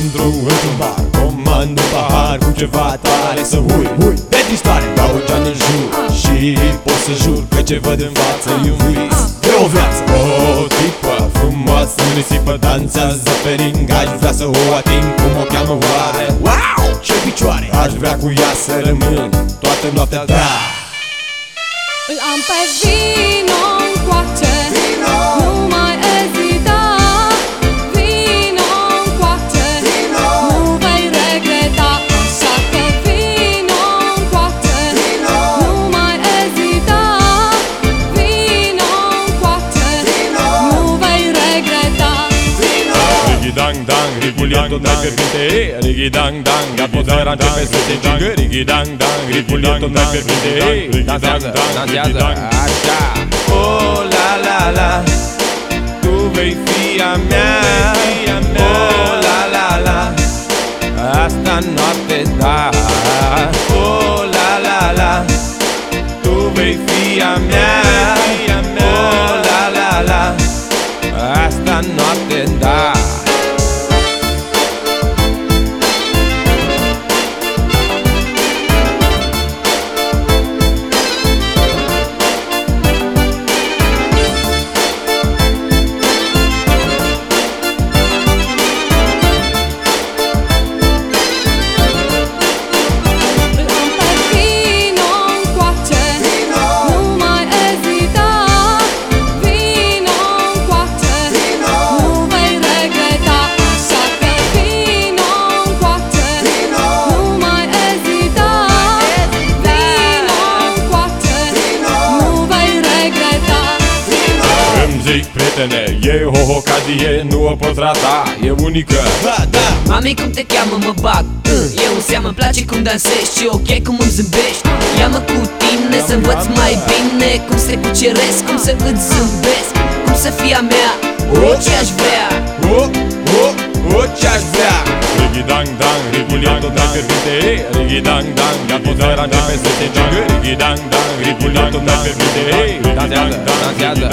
Intru într-un bar, comand un pahar Cu ceva tare să hui, hui. De distrare, dau un gean în jur ah. Și pot să jur că ce văd în față ah. E un vis de ah. o viață O tipă frumoasă, nu risipă Dansează pe ring, vrea să o ating Cum o cheamă oare? Wow! Ce picioare! Aș vrea cu ea să rămân Toată noaptea, da! Îl am pe vis Dang, ritmul tot mai fierbinte Rigidang dang, atmosfera începe să se cingă Rigidang dang, e tot mai fierbinte Dansează, dansează, așa Oh la la la. Tu vei fi a mea Oh la la la. Asta noapte da Oh la la la. Tu vei fi a mea Oh la la la. Asta noapte da zic prietene, e o ocazie, nu o poți rata, e unică. Da, da. Mami, cum te cheamă, mă bag Eu în seamă, îmi place cum dansezi și ok cum îmi zâmbești. Ia-mă cu tine să învăț mai bine Cum să cuceresc, cum să îți zâmbesc Cum să fie a mea, orice aș vrea. O, o, o, ce-aș vrea. Rigidang dang, ritmul e. Tot mai fierbinte Rigidang dang, atmosfera începe să se cingă Rigidang dang, ritmul e tot mai fierbinte Dansează, dansează,